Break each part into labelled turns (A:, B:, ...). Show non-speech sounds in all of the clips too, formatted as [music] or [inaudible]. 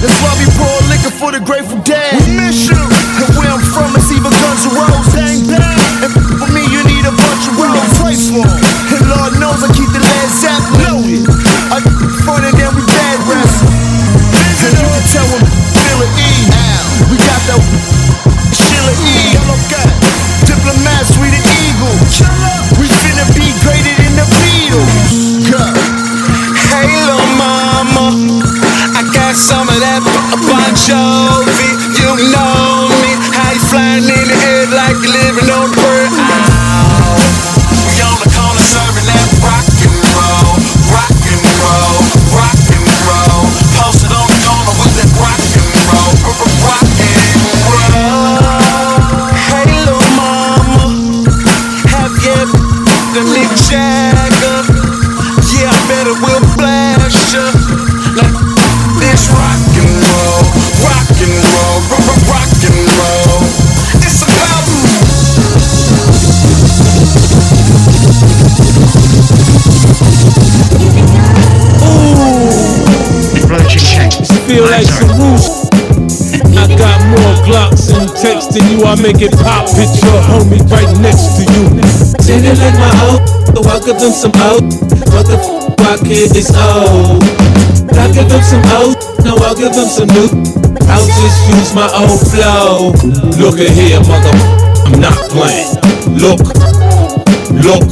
A: That's why we pour liquor for the Grateful Dead. We miss you. And where I'm from, it's even Guns N' Roses. Dang, dang. And for me, you need a bunch of roads. Place
B: Bon Jovi. You know like. I
C: got more Glocks and texting you. I make it pop. Picture homie right next to you.
D: Send it like my old, so I'll give them some old. Why kid is old? I give them some old, no, I'll give them some new. I'll just use my old flow.
C: Look at here, mother. I'm not playing. Look, look,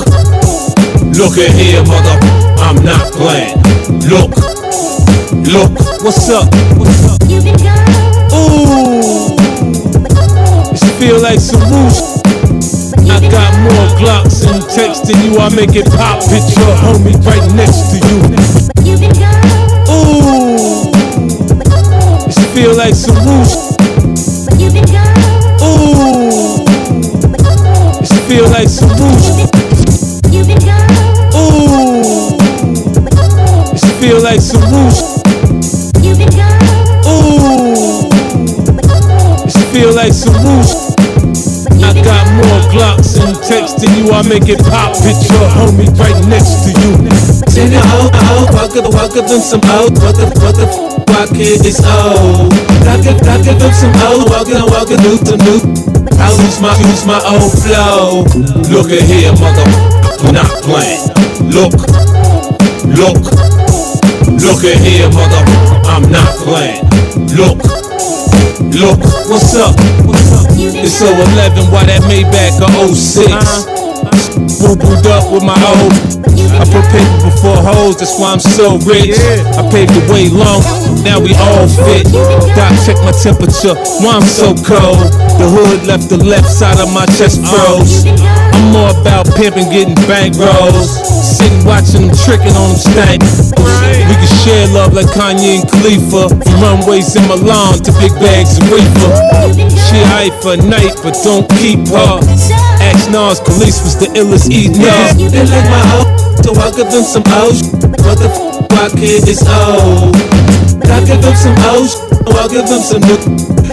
C: look at here, mother. I'm not playing. Look, look. What's up? What's up? Ooh, this feel like some roost. I got more Glocks and texting you. I make it pop. Picture homie right next to you. Ooh, this feel like some roost. Ooh, this feel like some roost. Like some roost. I got more Glocks and text texting you. I make it pop. Picture homie right next to you.
D: Send it old, old, I'll give, I'll them some. What the, what the f, why kid is old? I give, I give them some old, I'll give, I'll give new to new. I'll use my, use my old flow.
C: Look at here, mother. Not playing. Look, look, look at here, mother. I'm not playing. Look, look. What's up? What's up? It's 011, why that Maybach a 06? Uh-huh. Boo booed up with my old. I put paper before hoes, that's why I'm so rich. I paved the way long, now we all fit. Doc, check my temperature, why I'm so cold. The hood left the left side of my chest froze. I'm more about pimping, getting bankrolls. Sitting watching them tricking on them stank. We can share love like Kanye and Khalifa. From runways in Milan to big bags of reefer. She hype for night, but don't keep her. Ask Nas, Khalees was the illest eating up.
D: They like my old, so I'll give them some old. What the f, why kid is old? I give them some old, so I'll give them some new.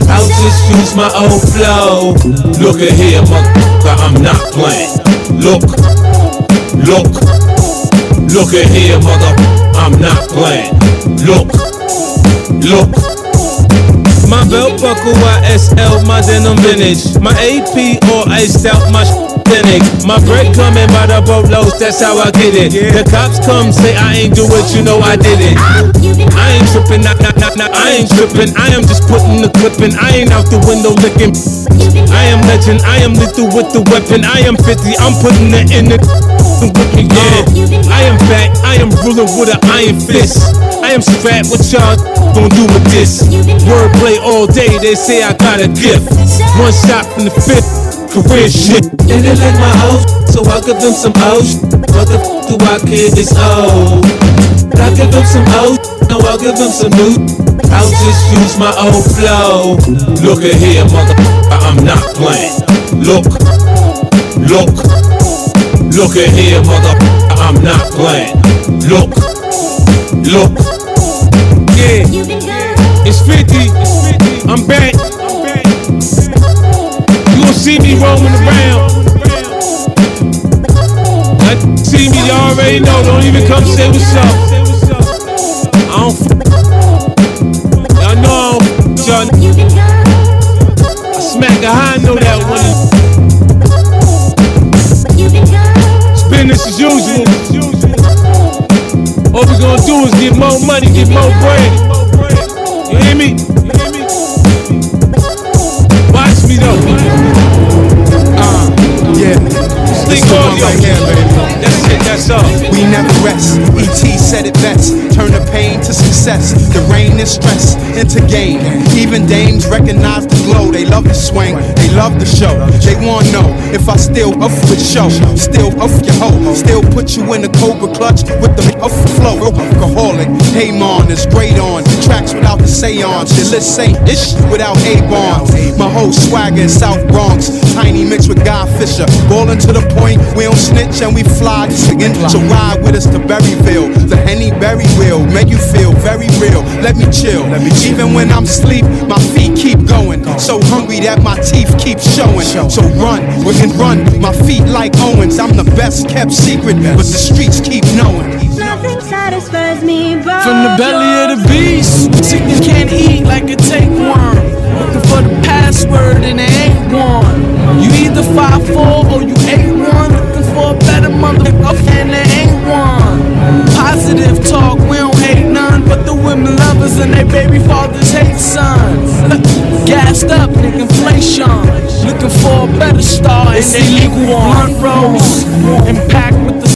D: I'll just use my old flow.
C: Look at here, motherfucker, I'm not playing. Look, look, look at here, mother, I'm not playing. Look, look. My belt buckle YSL, my denim vintage. My AP all iced out, my authentic. My break coming by the boatloads, that's how I get it. The cops come say I ain't do it, you know I did it. I ain't tripping, nah, nah, nah, I ain't tripping. I am just putting the clip in. I ain't out the window licking. I am legend, I am lethal with the weapon. I am 50, I'm putting it in the [laughs] yeah. I am I ruling with an iron fist. I am strapped, what y'all gonna do with this? Wordplay all day, they say I got a gift. One shot from the fifth, career shit.
D: They like my old, so I'll give them some old. What the f do I kid is old? I give them some old, no, I'll give them some new. I'll just use my old flow.
C: Look at here, motherfucker, I'm not playing. Look, look, look at here, motherfucker, I'm not playing. Look, look. Yeah, it's 50. I'm back. You gon' see me roaming around. I see me, you already know. Don't even come say what's up. I don't. f- Y'all know
D: I get more money, get more bread. You hear me? Watch me though.
E: Uh, yeah,
D: Think
E: it's the
D: on
E: one
D: yo.
E: right here, baby.
D: That's it, that's all.
E: We never rest. ET said it best. Turn the pain to success. The rain is stress into gain. Even dames recognize the glow. They love the swing. They love the show. They wanna know if I still up with show. Still up your hoe. Still put you in the cobra clutch with the up flow. Alcoholic. Hey mon is great on. Tracks without the seance. List say ish without A bonds. My whole swagger in South Bronx. Tiny mixed with Guy Fisher. Ballin' to the point. We don't snitch and we fly. Just Singing. So ride with us to Berryville. The Henny Berry will make you feel very real. Let me chill. Even when I'm asleep, my feet keep going. So hungry that my teeth keep showing. So run, we can run. My feet like Owens. I'm the best kept secret, but the streets keep knowing.
F: Nothing satisfies me but
G: From the belly of the beast, 5'4 or you 8'1. Looking for a better motherfucker and there ain't one. Positive talk, we don't hate none. But the women lovers and their baby fathers hate sons. Gassed up, nigga, inflation. Looking for a better star and they equal blunt rolls. And packed with the